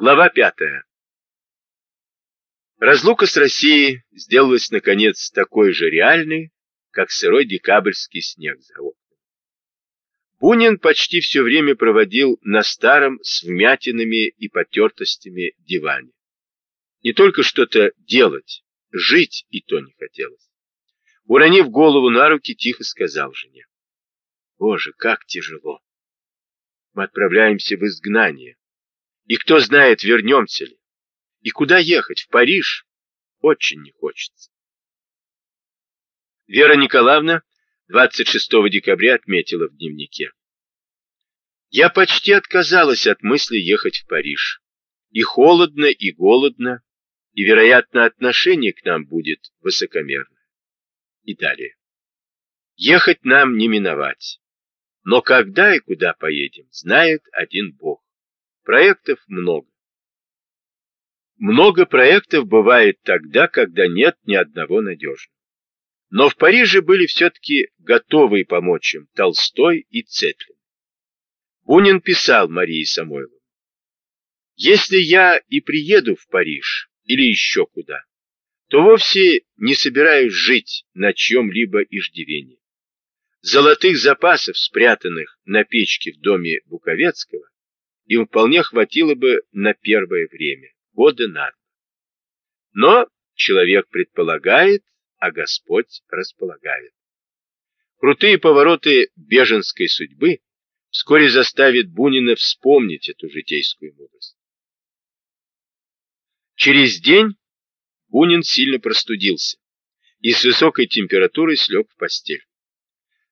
Глава пятая. Разлука с Россией сделалась, наконец, такой же реальной, как сырой декабрьский снег за окнами. Бунин почти все время проводил на старом с вмятинами и потертостями диване. Не только что-то делать, жить и то не хотелось. Уронив голову на руки, тихо сказал жене. Боже, как тяжело! Мы отправляемся в изгнание. И кто знает, вернемся ли. И куда ехать? В Париж? Очень не хочется. Вера Николаевна 26 декабря отметила в дневнике. Я почти отказалась от мысли ехать в Париж. И холодно, и голодно, и, вероятно, отношение к нам будет высокомерное. И далее. Ехать нам не миновать. Но когда и куда поедем, знает один Бог. Проектов много. Много проектов бывает тогда, когда нет ни одного надежного. Но в Париже были все-таки готовые помочь им Толстой и Цетлин. Бунин писал Марии Самойловой, «Если я и приеду в Париж или еще куда, то вовсе не собираюсь жить на чьем-либо иждивении. Золотых запасов, спрятанных на печке в доме Буковецкого, им вполне хватило бы на первое время года на. Но человек предполагает, а Господь располагает. Крутые повороты беженской судьбы вскоре заставят Бунина вспомнить эту житейскую мудрость. Через день Бунин сильно простудился и с высокой температурой слег в постель.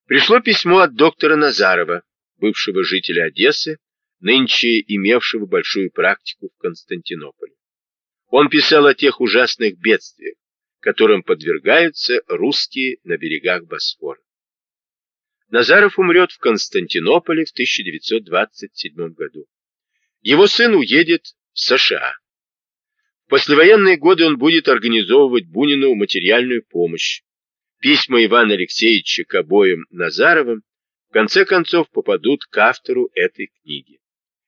Пришло письмо от доктора Назарова, бывшего жителя Одессы, нынче имевшего большую практику в Константинополе. Он писал о тех ужасных бедствиях, которым подвергаются русские на берегах Босфора. Назаров умрет в Константинополе в 1927 году. Его сын уедет в США. В послевоенные годы он будет организовывать Бунину материальную помощь. Письма Ивана Алексеевича к обоим Назаровым в конце концов попадут к автору этой книги.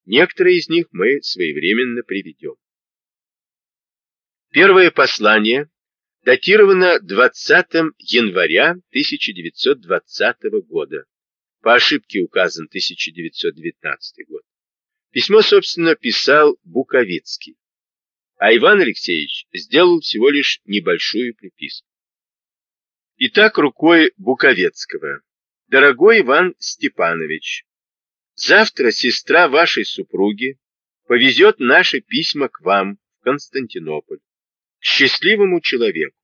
Некоторые из них мы своевременно приведем. Первое послание датировано 20 января 1920 года. По ошибке указан 1919 год. Письмо, собственно, писал Буковицкий, а Иван Алексеевич сделал всего лишь небольшую приписку. Итак, рукой Буковецкого. Дорогой Иван Степанович, Завтра сестра вашей супруги повезет наши письма к вам в Константинополь, к счастливому человеку,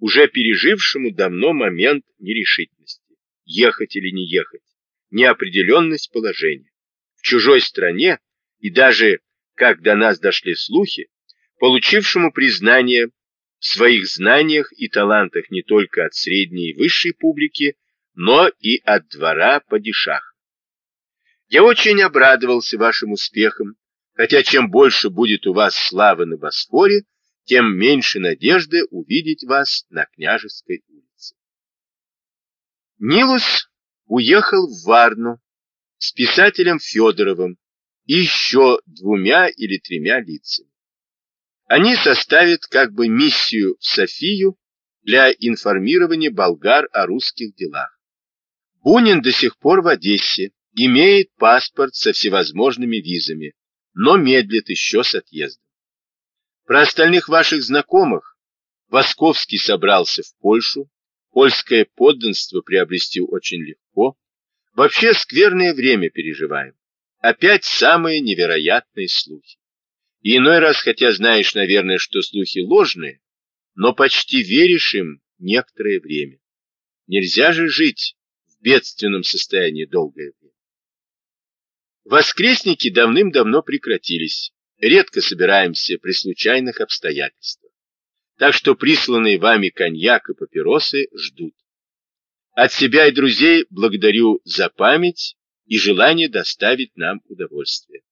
уже пережившему давно момент нерешительности, ехать или не ехать, неопределенность положения. В чужой стране и даже, как до нас дошли слухи, получившему признание в своих знаниях и талантах не только от средней и высшей публики, но и от двора падишах. Я очень обрадовался вашим успехам, хотя чем больше будет у вас славы на Босфоре, тем меньше надежды увидеть вас на княжеской улице. Нилус уехал в Варну с писателем Федоровым и еще двумя или тремя лицами. Они составят как бы миссию в Софию для информирования болгар о русских делах. Бунин до сих пор в Одессе, имеет паспорт со всевозможными визами, но медлит еще с отъездом. Про остальных ваших знакомых Восковский собрался в Польшу, польское подданство приобрести очень легко. Вообще скверное время переживаем. Опять самые невероятные слухи. И иной раз, хотя знаешь, наверное, что слухи ложные, но почти веришь им некоторое время. Нельзя же жить в бедственном состоянии долгое время. Воскресники давным-давно прекратились. Редко собираемся при случайных обстоятельствах. Так что присланные вами коньяк и папиросы ждут. От себя и друзей благодарю за память и желание доставить нам удовольствие.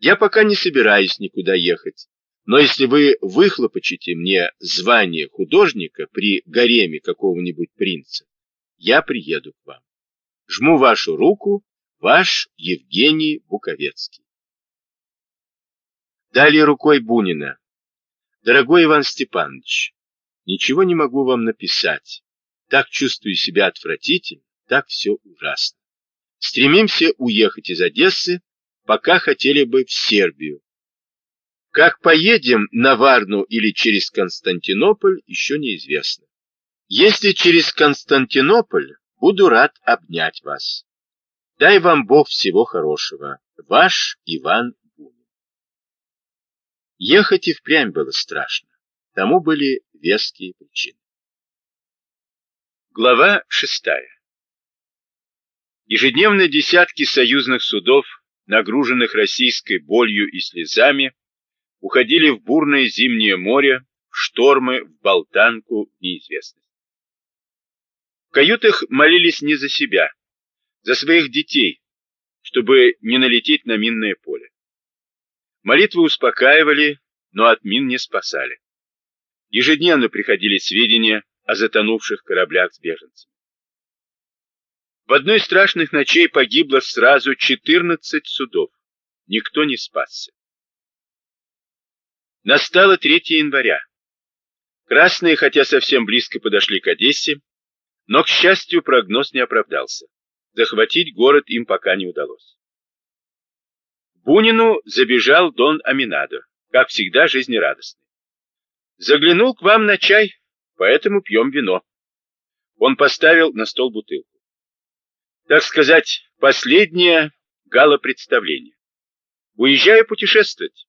Я пока не собираюсь никуда ехать, но если вы выхлопочете мне звание художника при гареме какого-нибудь принца, я приеду к вам. Жму вашу руку Ваш Евгений Буковецкий. Далее рукой Бунина. Дорогой Иван Степанович, ничего не могу вам написать. Так чувствую себя отвратительно, так все ужасно. Стремимся уехать из Одессы, пока хотели бы в Сербию. Как поедем на Варну или через Константинополь, еще неизвестно. Если через Константинополь, буду рад обнять вас. Дай вам Бог всего хорошего. Ваш Иван Бунин. Ехать и впрямь было страшно. Тому были веские причины. Глава шестая. Ежедневно десятки союзных судов, нагруженных российской болью и слезами, уходили в бурное зимнее море, в штормы, в болтанку, неизвестность. В каютах молились не за себя, за своих детей, чтобы не налететь на минное поле. Молитвы успокаивали, но от мин не спасали. Ежедневно приходили сведения о затонувших кораблях с беженцами. В одной из страшных ночей погибло сразу 14 судов. Никто не спасся. Настало 3 января. Красные, хотя совсем близко подошли к Одессе, но, к счастью, прогноз не оправдался. Захватить город им пока не удалось. Бунину забежал Дон Аминадо, как всегда жизнерадостный. Заглянул к вам на чай, поэтому пьем вино. Он поставил на стол бутылку. Так сказать, последнее гала-представление. Уезжаю путешествовать.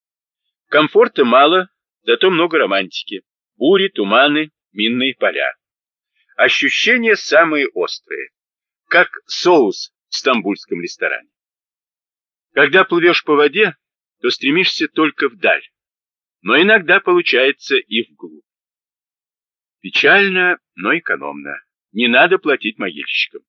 Комфорта мало, зато много романтики. Бури, туманы, минные поля. Ощущения самые острые, как соус в стамбульском ресторане. Когда плывешь по воде, то стремишься только вдаль, но иногда получается и вглубь. Печально, но экономно. Не надо платить могильщикам.